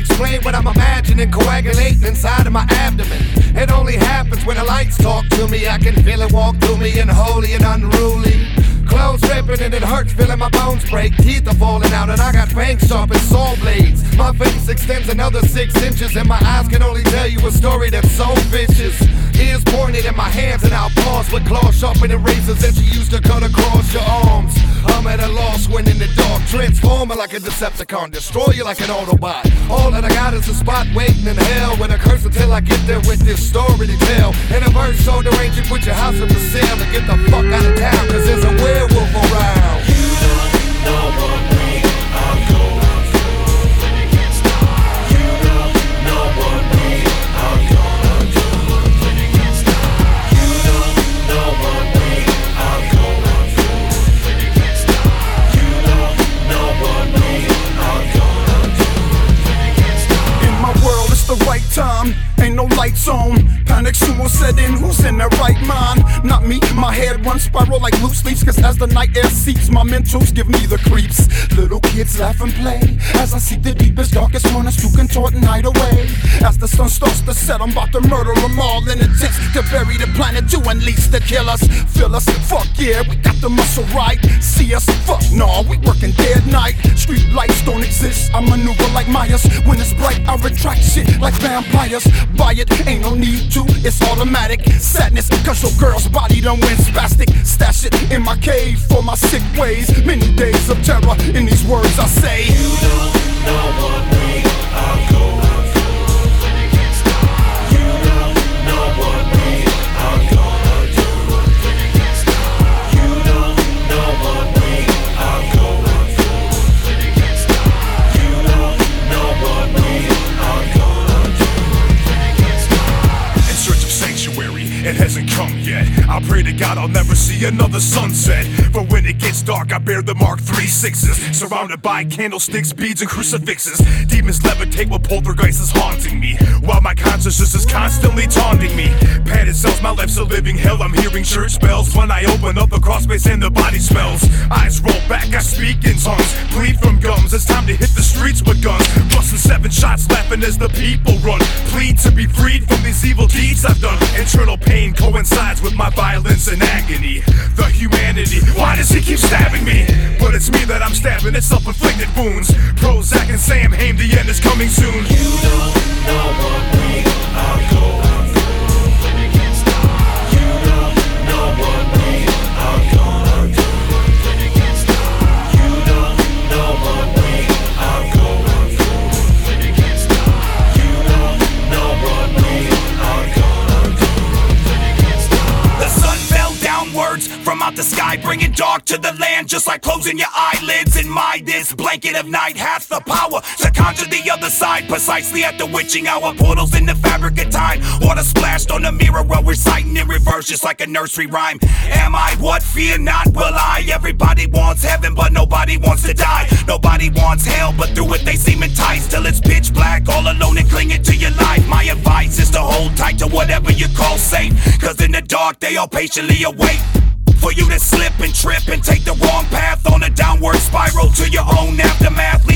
claim what I'm imagining coagulating inside of my abdomen. It only happens when the lights talk to me. I can feel it walk through me, and holy and unruly. Clothes ripping and it hurts, feeling my bones break. Teeth are falling out and I got fangs sharp as saw blades. My face extends another six inches and my eyes can only tell you a story that's so vicious. Ears pointed in my hands and I'll pause with claws sharpened and razors that you used to cut across your arms. I'm at a loss when in the dark, transforming like a Decepticon, destroy you like an Autobot. All that I got is a spot waiting in hell with a curse until I get there with this story to tell. And a verse so deranged you put your house up for sale and get the fuck out of town, cause there's a no lights on. Panic set in. Who's in their right mind? Not me. My head runs spiral like loose leaves. Cause as the night air seeps, my mentals give me the creeps. Little kids laugh and play. As I seek the deepest, darkest corners to contort hide away. As the sun starts to set, I'm about to murder them all. It takes to bury the planet to unleash the killers. Fill us, fuck yeah, we got the muscle right. See us, fuck no, we working dead night. Street don't exist. I maneuver like Myers. When it's bright, I retract shit like vampires. Buy it, ain't no need to, it's automatic. Sadness, cause your girl's body done went spastic. Stash it in my cave for my sick ways. Many days of terror in these words I say. You don't know what God I'll never see another sunset. For when it gets dark, I bear the mark three sixes. Surrounded by candlesticks, beads, and crucifixes. Demons levitate while poltergeist is haunting me. While my consciousness is constantly taunting me. Padded cells, my life's a living hell. I'm hearing church bells when I open up the cross space and the body smells. Eyes roll back, I speak in tongues. Bleed from gums, it's time to hit the streets with guns. Busting seven shots, laughing as the people run. Plead to be freed from these evil deeds I've done. Internal pain coincides with my violence and agony. The humanity, why does he keep stabbing me? But it's me that I'm stabbing, it's self inflicted wounds. Prozac and Samhain, the end is coming soon. You know out the sky, bringing dark to the land, just like closing your eyelids. And my this blanket of night hath the power to conjure the other side, precisely at the witching hour. Portals in the fabric of time, water splashed on the mirror, while reciting in reverse, just like a nursery rhyme. Am I what? Fear not, will I? Everybody wants heaven, but nobody wants to die. Nobody wants hell, but through it they seem enticed till it's pitch black, all alone and clinging to your life. My advice is to hold tight to whatever you call safe, cause in the dark they all patiently await. For you to slip and trip and take the wrong path on a downward spiral to your own aftermath,